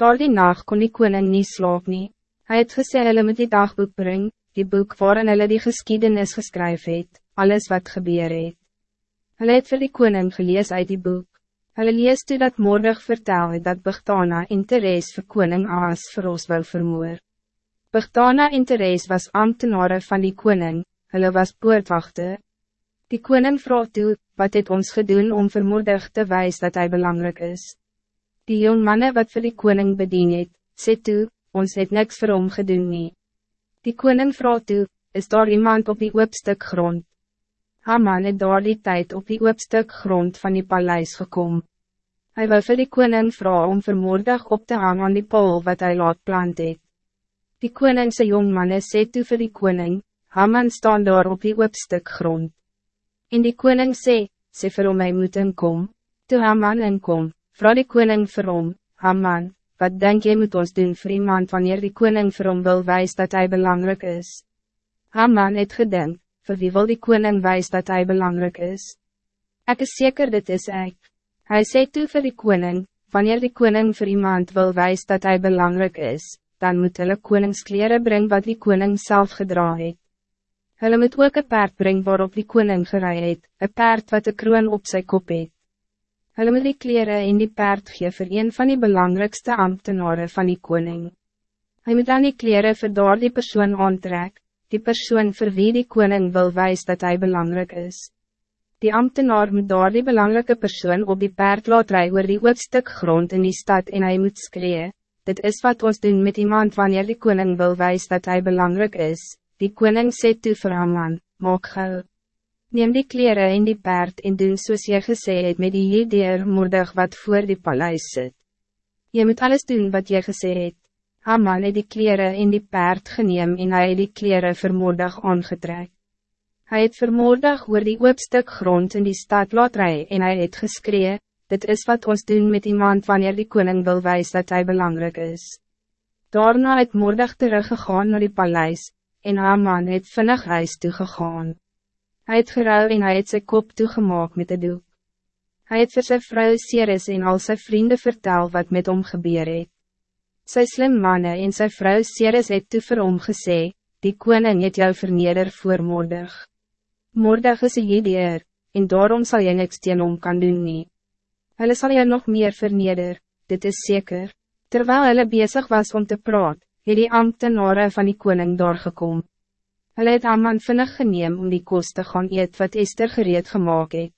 Daar die nacht kon die koning nie slaap nie. Hy het gesê hulle moet die dagboek bring, die boek waarin hulle die geschiedenis geskryf het, alles wat gebeur het. Hulle het vir die koning gelees uit die boek. Hulle lees toe dat Moordig vertel het dat Bigtana en Therese vir koning Aas vir ons wil vermoor. Bigtana en Therese was ambtenaren van die koning, hulle was poortwachte. Die koning vroeg toe, wat het ons gedoen om vermoedig te wijs dat hij belangrijk is. Die jong mannen wat voor die koning bedien het, sê toe, ons het niks vir hom gedoen nie. Die koning vroeg toe, is daar iemand op die oopstuk grond? Haman het daar die tijd op die oopstuk grond van die paleis gekomen. Hij wil vir die koning vraag om vermoordig op te hangen aan die pol wat hij laat plant het. Die koningse jong mannen sê toe vir die koning, Haman staan daar op die oopstuk grond. En die koning sê, sê vir hom hy moet inkom. Toe Haman inkom, vraag die koning vir hom, Haman, wat denk jy moet ons doen vir iemand wanneer die koning vir hom wil wijs dat hij belangrijk is? Haman het gedink, vir wie wil die koning wijs dat hij belangrijk is? Ik is zeker dit is ik. Hij sê toe vir die koning, wanneer die koning voor iemand wil wijs dat hij belangrijk is, dan moet hulle koningskleren brengen wat die koning zelf gedraaid het. Hulle moet ook een paard brengen waarop die koning gerei het, een paard wat de kroon op zijn kop het. Hulle moet die kleren in die paard gee vir een van die belangrijkste ambtenaren van die koning. Hij moet dan die kleren vir daar die persoon aantrek, die persoon vir wie die koning wil wijs dat hij belangrijk is. Die ambtenaar moet daar die belangrijke persoon op die paard laat rij oor die stuk grond in die stad en hij moet skree, dit is wat ons doen met iemand wanneer die koning wil wijs dat hij belangrijk is, Die koning sê toe vir Haman, maak gauw. Neem die kleren in die paard en doen soos jy gesê het met die jydeer moordig wat voor die paleis zit. Je moet alles doen wat jy gesê het. Haman het die kleren in die paard geneem en hy het die kleren vermoordig aangetrek. Hij het vermoordig oor die oopstuk grond in die stad laat rij en hij het geskree, dit is wat ons doen met iemand wanneer die koning wil wijs dat hij belangrijk is. Daarna het moordig teruggegaan naar die paleis, en Haman het vinnig huis toegegaan. Hij het gerouw en hij het sy kop toegemaak met de doek. Hij het vir sy vrou Ceres en al sy vrienden vertel wat met hom gebeur het. Sy slim manne en sy vrou Ceres het toe vir hom gesê, die koning het jou verneder voor moordig. Moordig is een jideer, en daarom zal je niks teen hom kan doen nie. Hulle sal jou nog meer verneder, dit is zeker. Terwijl hulle bezig was om te praat, het die ambtenare van die koning doorgekom. Hulle het Amman vinnig geneem om die kost te gaan eet wat Esther gereed gemaakt het.